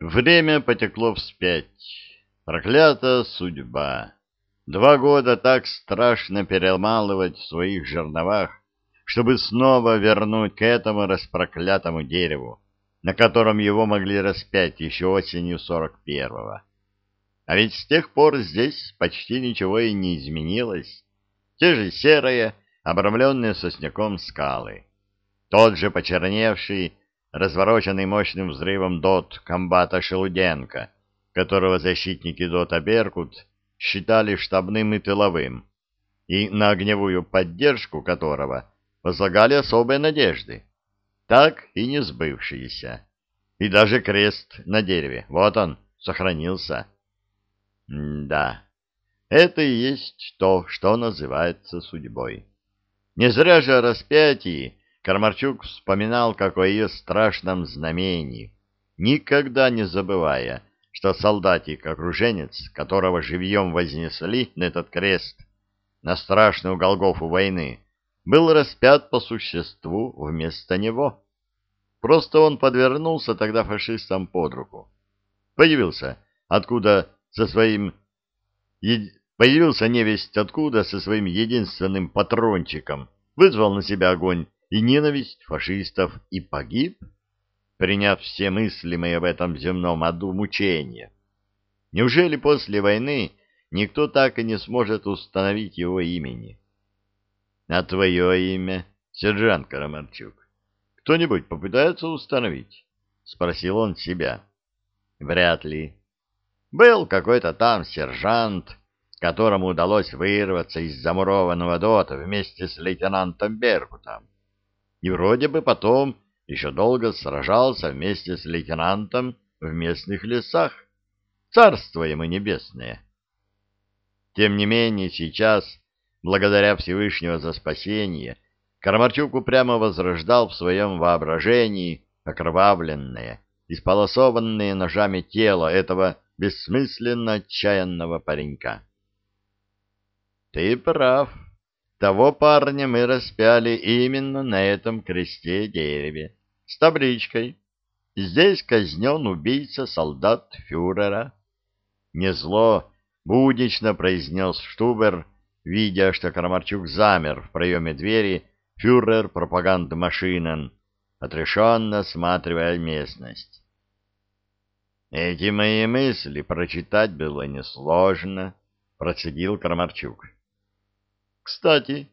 Время потекло вспять. Проклята судьба. Два года так страшно перемалывать в своих жерновах, чтобы снова вернуть к этому распроклятому дереву, на котором его могли распять еще осенью сорок первого. А ведь с тех пор здесь почти ничего и не изменилось. Те же серые, обрамленные сосняком скалы. Тот же почерневший, развороченный мощным взрывом дот комбата Шелуденко, которого защитники дота «Беркут» считали штабным и тыловым, и на огневую поддержку которого возлагали особые надежды, так и не сбывшиеся. И даже крест на дереве, вот он, сохранился. М да, это и есть то, что называется судьбой. Не зря же о распятии Кармарчук вспоминал как о ее страшном знамении, никогда не забывая, что солдатик-окруженец, которого живьем вознесли на этот крест, на страшную Голгофу войны, был распят по существу вместо него. Просто он подвернулся тогда фашистам под руку. Появился откуда со своим... Появился невесть откуда со своим единственным патрончиком, вызвал на себя огонь и ненависть фашистов и погиб, приняв все мыслимые в этом земном аду мучения. Неужели после войны никто так и не сможет установить его имени? А твое имя, сержант Карамарчук, кто-нибудь попытается установить? Спросил он себя. Вряд ли. Был какой-то там сержант, которому удалось вырваться из замурованного дота вместе с лейтенантом Беркутом и вроде бы потом еще долго сражался вместе с лейтенантом в местных лесах. Царство ему небесное! Тем не менее, сейчас, благодаря Всевышнего за спасение, Кармарчук упрямо возрождал в своем воображении окровавленное, исполосованное ножами тело этого бессмысленно отчаянного паренька. — Ты прав, того парня мы распяли именно на этом кресте-дереве с табличкой «Здесь казнен убийца-солдат фюрера». Незло буднично произнес Штубер, видя, что Крамарчук замер в проеме двери фюрер пропагандмашинен, отрешенно осматривая местность. Эти мои мысли прочитать было несложно, процедил Крамарчук. Кстати,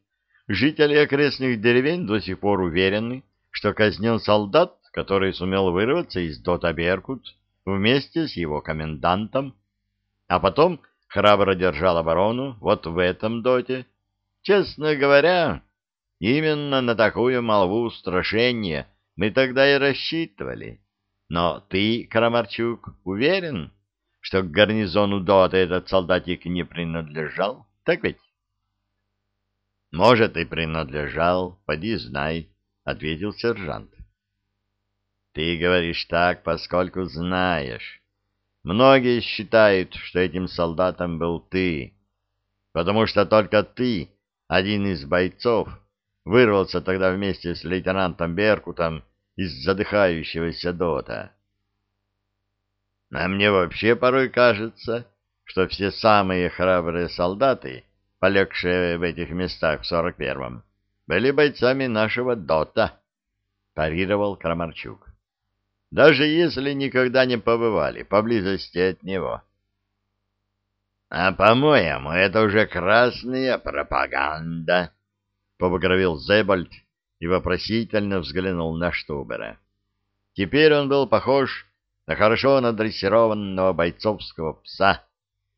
жители окрестных деревень до сих пор уверены, что казнен солдат, который сумел вырваться из дота Беркут вместе с его комендантом, а потом храбро держал оборону вот в этом доте. Честно говоря, именно на такую молву устрашения мы тогда и рассчитывали. Но ты, Крамарчук, уверен, что к гарнизону дота этот солдатик не принадлежал? Так ведь? — Может, и принадлежал, поди знай, — ответил сержант. — Ты говоришь так, поскольку знаешь. Многие считают, что этим солдатом был ты, потому что только ты, один из бойцов, вырвался тогда вместе с лейтенантом Беркутом из задыхающегося дота. А мне вообще порой кажется, что все самые храбрые солдаты полегшие в этих местах в сорок первом, были бойцами нашего ДОТа, — парировал Крамарчук. Даже если никогда не побывали поблизости от него. — А, по-моему, это уже красная пропаганда, — побагровил Зебальд и вопросительно взглянул на Штубера. Теперь он был похож на хорошо надрессированного бойцовского пса,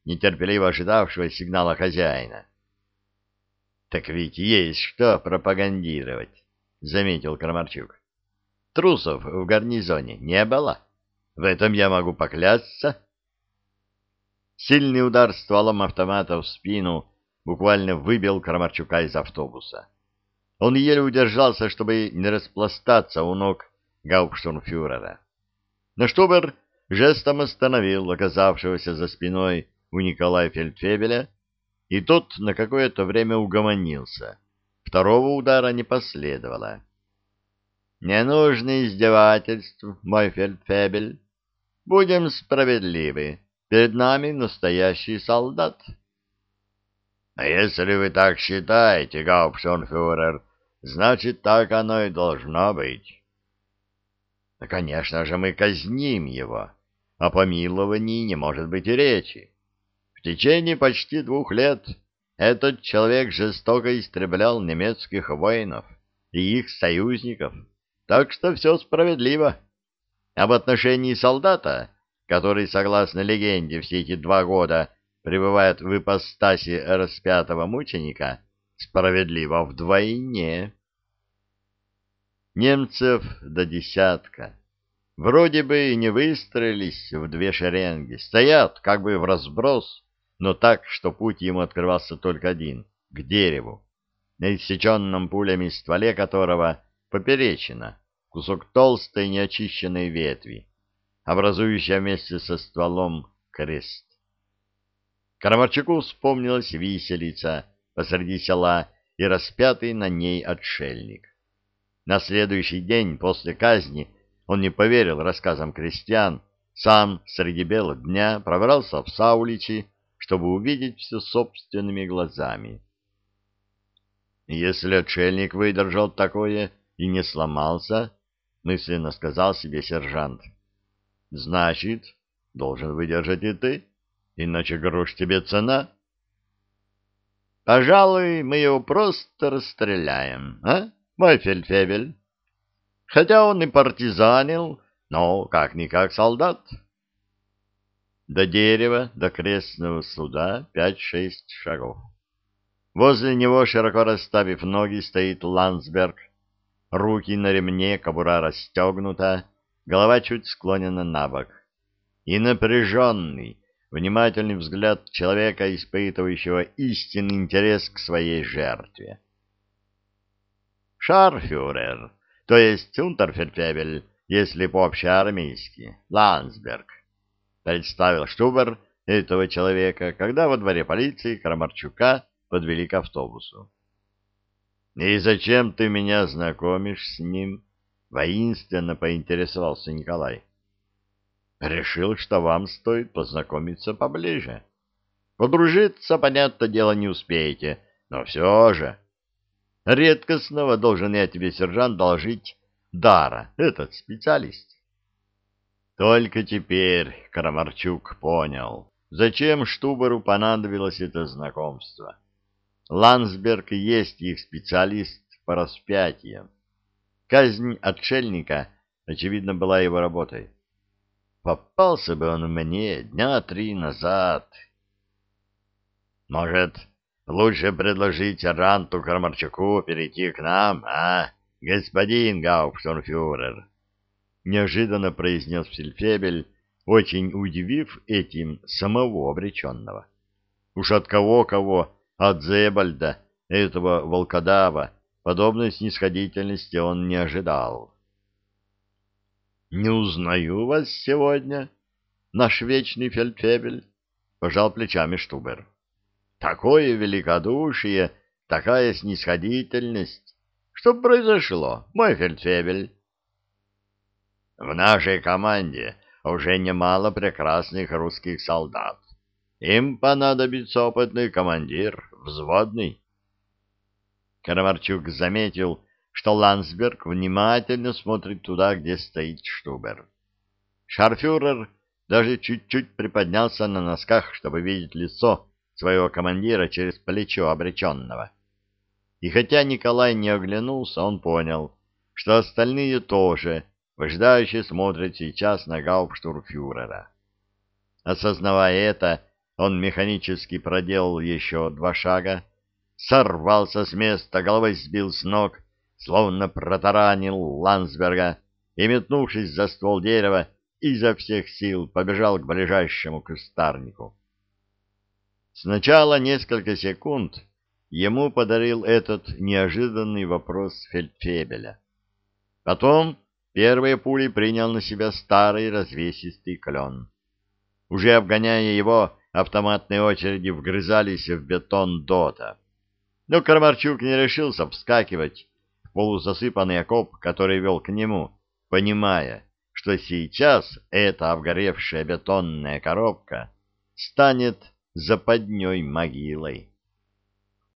нетерпеливо ожидавшего сигнала хозяина. Так ведь есть что пропагандировать, заметил Крамарчук. Трусов в гарнизоне не было. В этом я могу поклясться. Сильный удар стволом автомата в спину буквально выбил Крамарчука из автобуса. Он еле удержался, чтобы не распластаться у ног гауптштурмфюрера. Но Штубер жестом остановил оказавшегося за спиной у Николая Фельдфебеля и тот на какое-то время угомонился. Второго удара не последовало. — Не нужно издевательств, мой фельдфебель. Будем справедливы. Перед нами настоящий солдат. — А если вы так считаете, гауптштонфюрер, значит, так оно и должно быть. — Конечно же, мы казним его. О помиловании не может быть и речи. В течение почти двух лет этот человек жестоко истреблял немецких воинов и их союзников, так что все справедливо. А в отношении солдата который, согласно легенде, все эти два года пребывает в ипостаси распятого мученика, справедливо вдвойне. Немцев до десятка. Вроде бы и не выстроились в две шеренги, стоят как бы в разброс, но так, что путь ему открывался только один — к дереву, на иссеченном пулями стволе которого поперечина, кусок толстой неочищенной ветви образующая вместе со стволом крест. Карамарчуку вспомнилась виселица посреди села и распятый на ней отшельник. На следующий день после казни он не поверил рассказам крестьян, сам среди бела дня пробрался в Сауличи, чтобы увидеть все собственными глазами. Если отшельник выдержал такое и не сломался, мысленно сказал себе сержант, — Значит, должен выдержать и ты, иначе грош тебе цена. Пожалуй, мы его просто расстреляем, а, мой фельдфебель? Хотя он и партизанил, но как-никак солдат. До дерева, до крестного суда пять-шесть шагов. Возле него, широко расставив ноги, стоит Ландсберг. Руки на ремне, кобура расстегнута, голова чуть склонена на бок, и напряженный, внимательный взгляд человека, испытывающего истинный интерес к своей жертве. «Шарфюрер, то есть унтерфельдфебель, если по-общеармейски, Ландсберг», представил Штубер этого человека, когда во дворе полиции Крамарчука подвели к автобусу. «И зачем ты меня знакомишь с ним?» Воинственно поинтересовался Николай. Решил, что вам стоит познакомиться поближе. Подружиться, понятное дело, не успеете, но все же. Редкостного должен я тебе, сержант, должить Дара, этот специалист. Только теперь Крамарчук понял, зачем Штуберу понадобилось это знакомство. Ландсберг есть их специалист по распятиям. Казнь отшельника, очевидно, была его работой. Попался бы он мне дня три назад. Может, лучше предложить Ранту Кармарчуку перейти к нам, а, господин Гауптштурмфюрер? Неожиданно произнес Фельфебель, очень удивив этим самого обреченного. Уж от кого-кого, от Зебальда, этого волкодава, Подобной снисходительности он не ожидал. — Не узнаю вас сегодня, наш вечный фельдфебель, — пожал плечами Штубер. — Такое великодушие, такая снисходительность. Что произошло, мой фельдфебель? — В нашей команде уже немало прекрасных русских солдат. Им понадобится опытный командир, взводный. Карамарчук заметил, что Ландсберг внимательно смотрит туда, где стоит Штубер. Шарфюрер даже чуть-чуть приподнялся на носках, чтобы видеть лицо своего командира через плечо обреченного. И хотя Николай не оглянулся, он понял, что остальные тоже выжидающе смотрят сейчас на гауптштурфюрера. Осознавая это, он механически проделал еще два шага, сорвался с места, головой сбил с ног, словно протаранил Ландсберга и, метнувшись за ствол дерева, изо всех сил побежал к ближайшему кустарнику. Сначала несколько секунд ему подарил этот неожиданный вопрос Фельдфебеля. Потом первые пули принял на себя старый развесистый клен. Уже обгоняя его, автоматные очереди вгрызались в бетон дота. Но Кармарчук не решился вскакивать в полузасыпанный окоп, который вел к нему, понимая, что сейчас эта обгоревшая бетонная коробка станет западней могилой.